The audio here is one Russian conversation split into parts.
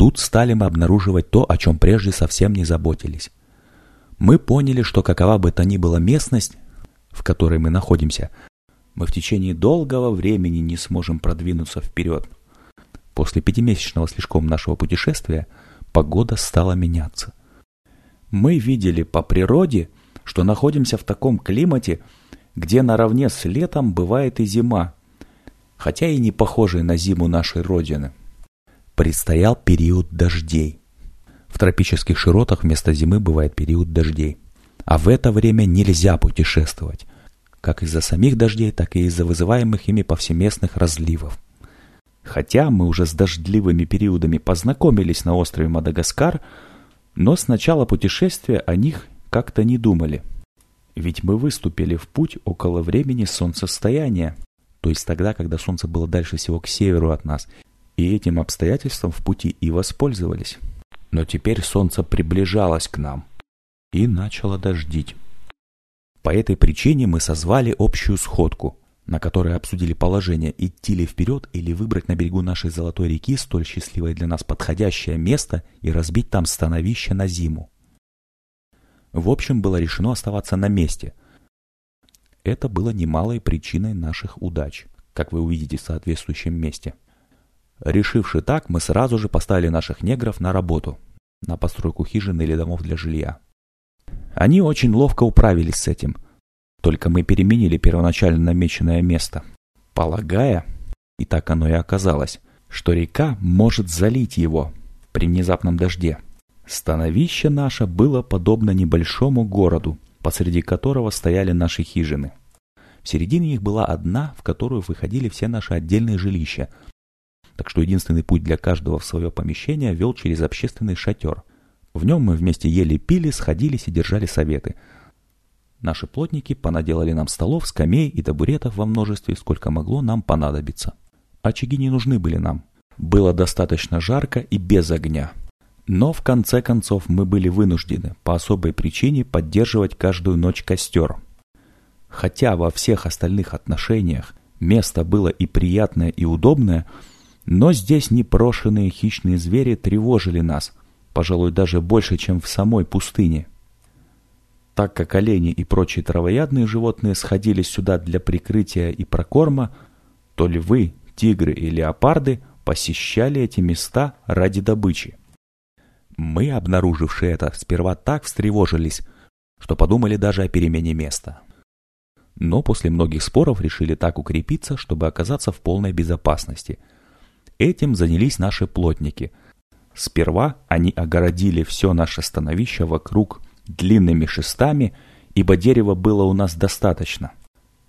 Тут стали мы обнаруживать то, о чем прежде совсем не заботились. Мы поняли, что какова бы то ни была местность, в которой мы находимся, мы в течение долгого времени не сможем продвинуться вперед. После пятимесячного слишком нашего путешествия погода стала меняться. Мы видели по природе, что находимся в таком климате, где наравне с летом бывает и зима, хотя и не похожей на зиму нашей Родины. Предстоял период дождей. В тропических широтах вместо зимы бывает период дождей. А в это время нельзя путешествовать, как из-за самих дождей, так и из-за вызываемых ими повсеместных разливов. Хотя мы уже с дождливыми периодами познакомились на острове Мадагаскар, но с начала путешествия о них как-то не думали. Ведь мы выступили в путь около времени солнцестояния, то есть тогда, когда солнце было дальше всего к северу от нас, и этим обстоятельством в пути и воспользовались. Но теперь солнце приближалось к нам и начало дождить. По этой причине мы созвали общую сходку, на которой обсудили положение, идти ли вперед или выбрать на берегу нашей Золотой реки столь счастливое для нас подходящее место и разбить там становище на зиму. В общем, было решено оставаться на месте. Это было немалой причиной наших удач, как вы увидите в соответствующем месте. Решивши так, мы сразу же поставили наших негров на работу, на постройку хижин или домов для жилья. Они очень ловко управились с этим, только мы переменили первоначально намеченное место, полагая, и так оно и оказалось, что река может залить его при внезапном дожде. Становище наше было подобно небольшому городу, посреди которого стояли наши хижины. В середине их была одна, в которую выходили все наши отдельные жилища, так что единственный путь для каждого в свое помещение вел через общественный шатер. В нем мы вместе ели, пили, сходились и держали советы. Наши плотники понаделали нам столов, скамей и табуретов во множестве, сколько могло нам понадобиться. Очаги не нужны были нам. Было достаточно жарко и без огня. Но в конце концов мы были вынуждены по особой причине поддерживать каждую ночь костер. Хотя во всех остальных отношениях место было и приятное, и удобное, но здесь непрошенные хищные звери тревожили нас, пожалуй, даже больше, чем в самой пустыне. Так как олени и прочие травоядные животные сходились сюда для прикрытия и прокорма, то львы, тигры и леопарды посещали эти места ради добычи. Мы, обнаруживши это, сперва так встревожились, что подумали даже о перемене места. Но после многих споров решили так укрепиться, чтобы оказаться в полной безопасности. Этим занялись наши плотники. Сперва они огородили все наше становище вокруг длинными шестами, ибо дерева было у нас достаточно.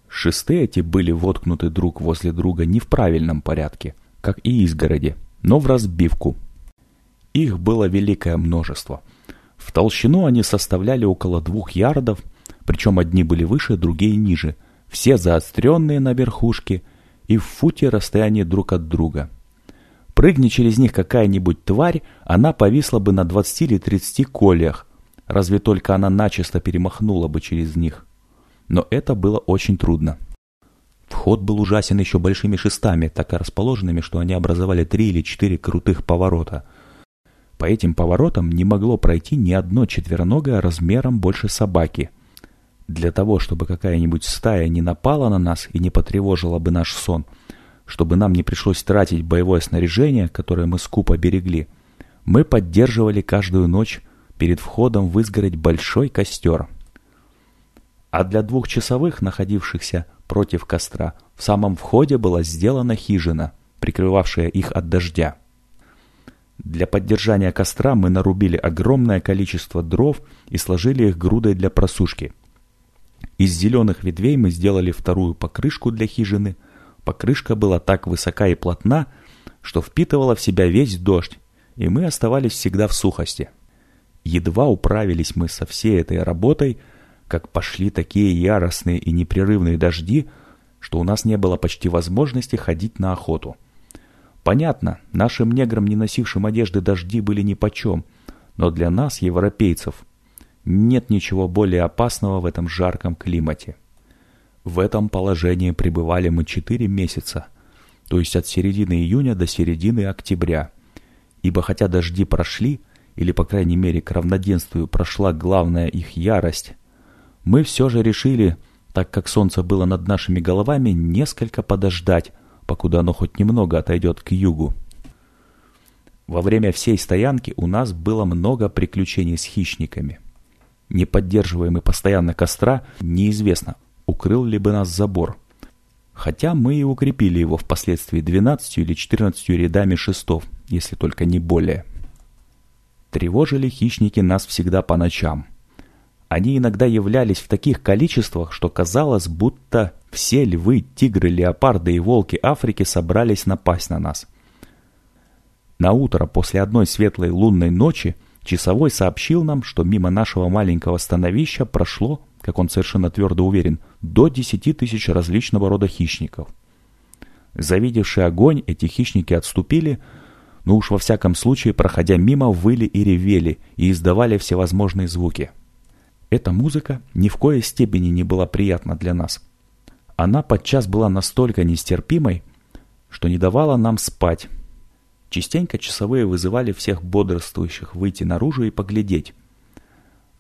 Шесты эти были воткнуты друг возле друга не в правильном порядке, как и изгороди, но в разбивку, их было великое множество. В толщину они составляли около двух ярдов, причем одни были выше, другие ниже, все заостренные на верхушке и в футе расстояние друг от друга. Прыгни через них какая-нибудь тварь, она повисла бы на 20 или 30 колях, разве только она начисто перемахнула бы через них. Но это было очень трудно. Вход был ужасен еще большими шестами, так и расположенными, что они образовали три или четыре крутых поворота – по этим поворотам не могло пройти ни одно четвероногое размером больше собаки. Для того, чтобы какая-нибудь стая не напала на нас и не потревожила бы наш сон, чтобы нам не пришлось тратить боевое снаряжение, которое мы скупо берегли, мы поддерживали каждую ночь перед входом в изгородь большой костер. А для двухчасовых, находившихся против костра, в самом входе была сделана хижина, прикрывавшая их от дождя. Для поддержания костра мы нарубили огромное количество дров и сложили их грудой для просушки. Из зеленых ветвей мы сделали вторую покрышку для хижины. Покрышка была так высока и плотна, что впитывала в себя весь дождь, и мы оставались всегда в сухости. Едва управились мы со всей этой работой, как пошли такие яростные и непрерывные дожди, что у нас не было почти возможности ходить на охоту. Понятно, нашим неграм, не носившим одежды, дожди были нипочем, но для нас, европейцев, нет ничего более опасного в этом жарком климате. В этом положении пребывали мы четыре месяца, то есть от середины июня до середины октября. ибо хотя дожди прошли, или, по крайней мере, к равноденствию прошла главная их ярость, мы все же решили, так как солнце было над нашими головами, несколько подождать, покуда оно хоть немного отойдет к югу. Во время всей стоянки у нас было много приключений с хищниками. Не поддерживая мы постоянно костра, неизвестно, укрыл ли бы нас забор. Хотя мы и укрепили его впоследствии 12 или 14 рядами шестов, если только не более. Тревожили хищники нас всегда по ночам. Они иногда являлись в таких количествах, что казалось, будто все львы, тигры, леопарды и волки Африки собрались напасть на нас. На утро после одной светлой лунной ночи часовой сообщил нам, что мимо нашего маленького становища прошло, как он совершенно твердо уверен, до десяти тысяч различного рода хищников. Завидевший огонь, эти хищники отступили, но уж во всяком случае, проходя мимо, выли и ревели, и издавали всевозможные звуки. Эта музыка ни в коей степени не была приятна для нас. Она подчас была настолько нестерпимой, что не давала нам спать. Частенько часовые вызывали всех бодрствующих выйти наружу и поглядеть.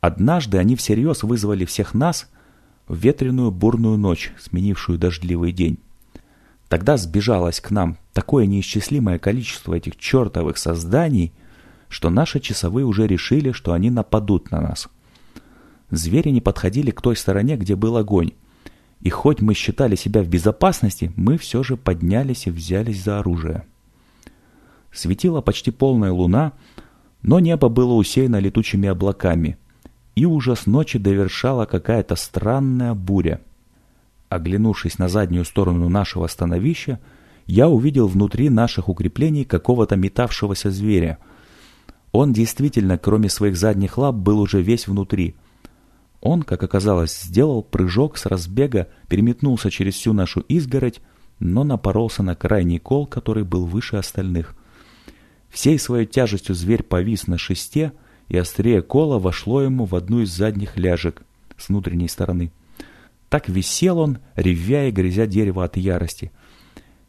Однажды они всерьез вызвали всех нас в ветреную бурную ночь, сменившую дождливый день. Тогда сбежалось к нам такое неисчислимое количество этих чертовых созданий, что наши часовые уже решили, что они нападут на нас. Звери не подходили к той стороне, где был огонь. И хоть мы считали себя в безопасности, мы все же поднялись и взялись за оружие. Светила почти полная луна, но небо было усеяно летучими облаками, и ужас ночи довершала какая-то странная буря. Оглянувшись на заднюю сторону нашего становища, я увидел внутри наших укреплений какого-то метавшегося зверя. Он действительно, кроме своих задних лап, был уже весь внутри. Он, как оказалось, сделал прыжок с разбега, переметнулся через всю нашу изгородь, но напоролся на крайний кол, который был выше остальных. Всей своей тяжестью зверь повис на шесте, и острее кола вошло ему в одну из задних ляжек с внутренней стороны. Так висел он, ревя и грязя дерево от ярости.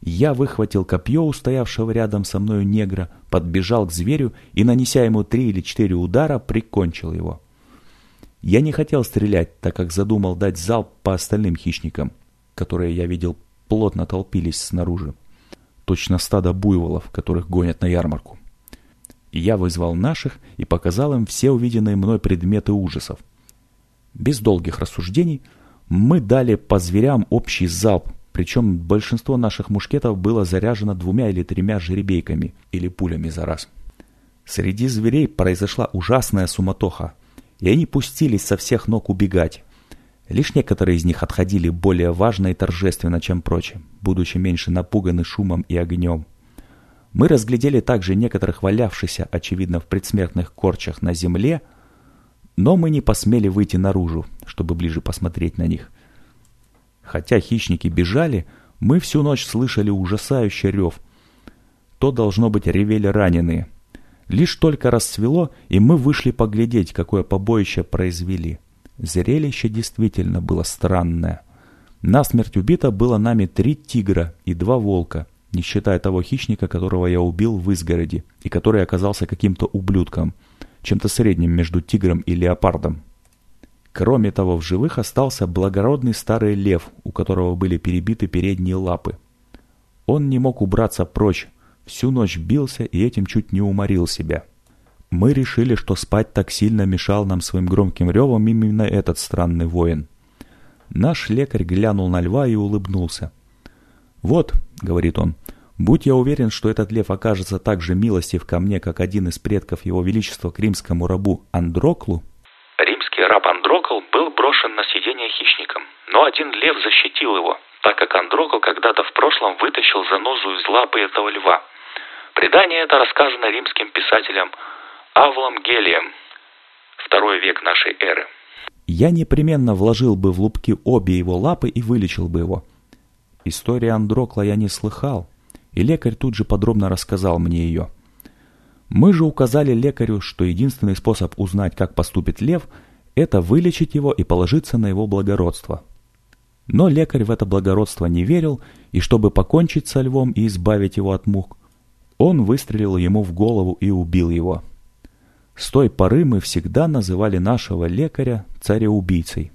Я выхватил копье у стоявшего рядом со мною негра, подбежал к зверю и, нанеся ему три или четыре удара, прикончил его. Я не хотел стрелять, так как задумал дать залп по остальным хищникам, которые, я видел, плотно толпились снаружи. Точно стадо буйволов, которых гонят на ярмарку. И я вызвал наших и показал им все увиденные мной предметы ужасов. Без долгих рассуждений – мы дали по зверям общий залп, причем большинство наших мушкетов было заряжено двумя или тремя жеребейками или пулями за раз. Среди зверей произошла ужасная суматоха, и они пустились со всех ног убегать. Лишь некоторые из них отходили более важно и торжественно, чем прочие, будучи меньше напуганы шумом и огнем. Мы разглядели также некоторых валявшихся, очевидно, в предсмертных корчах на земле, но мы не посмели выйти наружу, чтобы ближе посмотреть на них. Хотя хищники бежали, мы всю ночь слышали ужасающий рев. То, должно быть, ревели раненые. Лишь только расцвело, и мы вышли поглядеть, какое побоище произвели. Зрелище действительно было странное. Насмерть убито было нами три тигра и два волка, не считая того хищника, которого я убил в изгороде, и который оказался каким-то ублюдком – чем-то средним между тигром и леопардом. Кроме того, в живых остался благородный старый лев, у которого были перебиты передние лапы. Он не мог убраться прочь, всю ночь бился и этим чуть не уморил себя. Мы решили, что спать так сильно мешал нам своим громким ревом именно этот странный воин. Наш лекарь глянул на льва и улыбнулся. «Вот», — говорит он, Будь я уверен, что этот лев окажется так же милостив ко мне, как один из предков его величества к римскому рабу Андроклу... Римский раб Андрокл был брошен на съедение хищникам, но один лев защитил его, так как Андрокл когда-то в прошлом вытащил занозу из лапы этого льва. Предание это рассказано римским писателем Авлом Гелием, второй век нашей эры. Я непременно вложил бы в лупки обе его лапы и вылечил бы его. История Андрокла я не слыхал, и лекарь тут же подробно рассказал мне ее. Мы же указали лекарю, что единственный способ узнать, как поступит лев, это вылечить его и положиться на его благородство. Но лекарь в это благородство не верил, и чтобы покончить со львом и избавить его от мук, Он выстрелил ему в голову и убил его. С той поры мы всегда называли нашего лекаря цареубийцей.